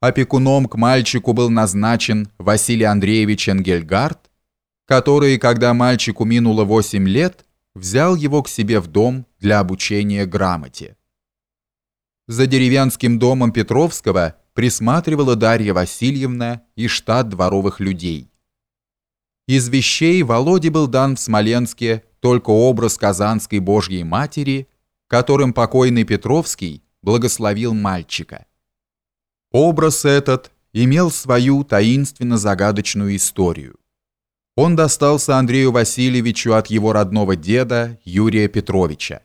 Опекуном к мальчику был назначен Василий Андреевич Энгельгард, который, когда мальчику минуло 8 лет, взял его к себе в дом для обучения грамоте. За деревенским домом Петровского присматривала Дарья Васильевна и штат дворовых людей. Из вещей Володе был дан в Смоленске только образ Казанской Божьей Матери, которым покойный Петровский благословил мальчика. Образ этот имел свою таинственно-загадочную историю. Он достался Андрею Васильевичу от его родного деда Юрия Петровича.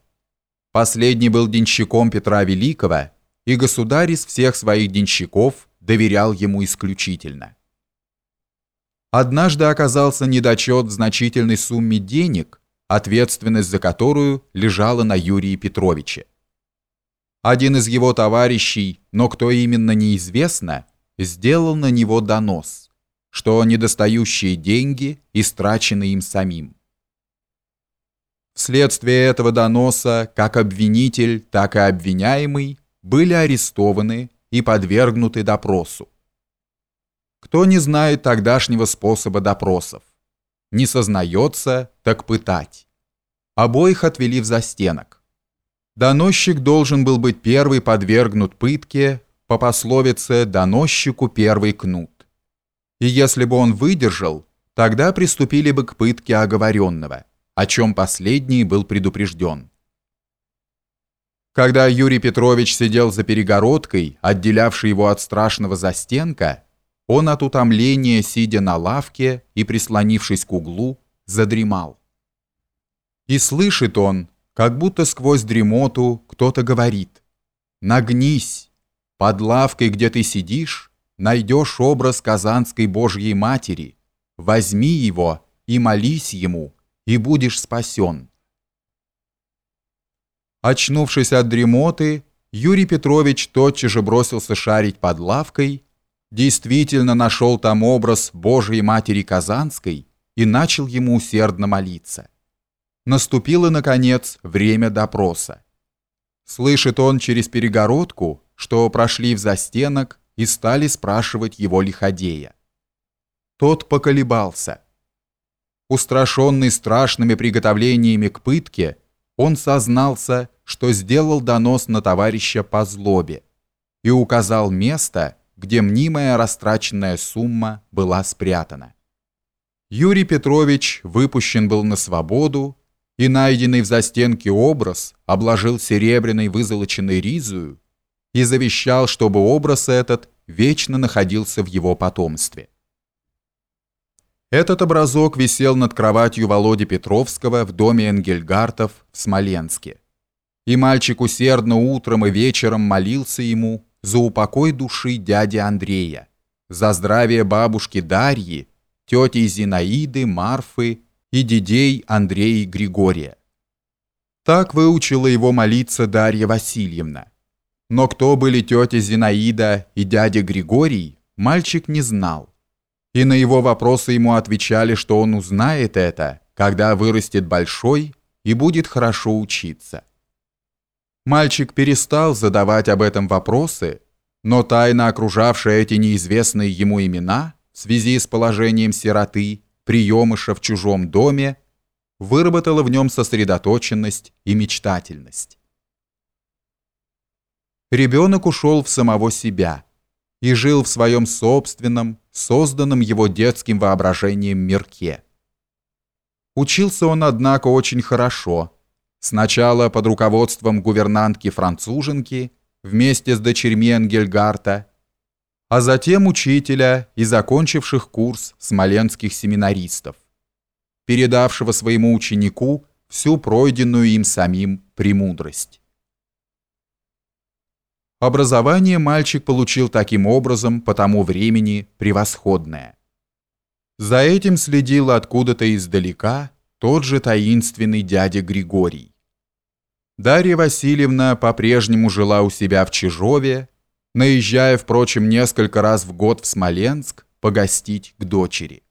Последний был денщиком Петра Великого, и государь из всех своих денщиков доверял ему исключительно. Однажды оказался недочет в значительной сумме денег, ответственность за которую лежала на Юрии Петровиче. Один из его товарищей, но кто именно неизвестно, сделал на него донос, что недостающие деньги истрачены им самим. Вследствие этого доноса как обвинитель, так и обвиняемый были арестованы и подвергнуты допросу. Кто не знает тогдашнего способа допросов? Не сознается, так пытать. Обоих отвели в застенок. Доносчик должен был быть первый подвергнут пытке по пословице «доносчику первый кнут». И если бы он выдержал, тогда приступили бы к пытке оговоренного, о чем последний был предупрежден. Когда Юрий Петрович сидел за перегородкой, отделявшей его от страшного застенка, он от утомления, сидя на лавке и прислонившись к углу, задремал. И слышит он, как будто сквозь дремоту кто-то говорит «Нагнись! Под лавкой, где ты сидишь, найдешь образ Казанской Божьей Матери, возьми его и молись ему, и будешь спасен». Очнувшись от дремоты, Юрий Петрович тотчас же бросился шарить под лавкой, действительно нашел там образ Божьей Матери Казанской и начал ему усердно молиться наступило, наконец, время допроса. Слышит он через перегородку, что прошли в застенок и стали спрашивать его лиходея. Тот поколебался. Устрашенный страшными приготовлениями к пытке, он сознался, что сделал донос на товарища по злобе и указал место, где мнимая растраченная сумма была спрятана. Юрий Петрович выпущен был на свободу и найденный в застенке образ обложил серебряной вызолоченной ризою и завещал, чтобы образ этот вечно находился в его потомстве. Этот образок висел над кроватью Володи Петровского в доме Энгельгартов в Смоленске. И мальчик усердно утром и вечером молился ему за упокой души дяди Андрея, за здравие бабушки Дарьи, тети Зинаиды, Марфы и дедей Андрея Григория. Так выучила его молиться Дарья Васильевна. Но кто были тетя Зинаида и дядя Григорий, мальчик не знал. И на его вопросы ему отвечали, что он узнает это, когда вырастет большой и будет хорошо учиться. Мальчик перестал задавать об этом вопросы, но тайна, окружавшая эти неизвестные ему имена в связи с положением сироты, приемыша в чужом доме, выработала в нем сосредоточенность и мечтательность. Ребенок ушел в самого себя и жил в своем собственном, созданном его детским воображением мирке. Учился он, однако, очень хорошо. Сначала под руководством гувернантки-француженки вместе с дочерьми Энгельгарта, а затем учителя и закончивших курс смоленских семинаристов, передавшего своему ученику всю пройденную им самим премудрость. Образование мальчик получил таким образом по тому времени превосходное. За этим следил откуда-то издалека тот же таинственный дядя Григорий. Дарья Васильевна по-прежнему жила у себя в Чижове, наезжая, впрочем, несколько раз в год в Смоленск погостить к дочери.